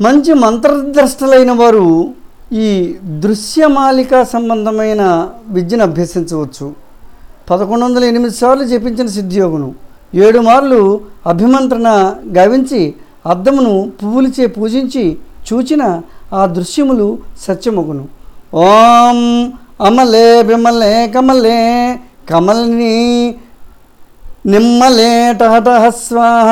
మంచి మంత్రద్రష్టలైన వారు ఈ దృశ్యమాలిక సంబంధమైన విద్యను అభ్యసించవచ్చు. పదకొండు వందల ఎనిమిది సార్లు జపించిన సిద్ధియోగును ఏడు మార్లు అభిమంత్రణ గావించి అద్దమును పువ్వులచే పూజించి చూచిన ఆ దృశ్యములు సత్యమగును. ఓం అమలే బిమలే కమలే కమల్ని నిమ్మలే టహటహ స్వాహ.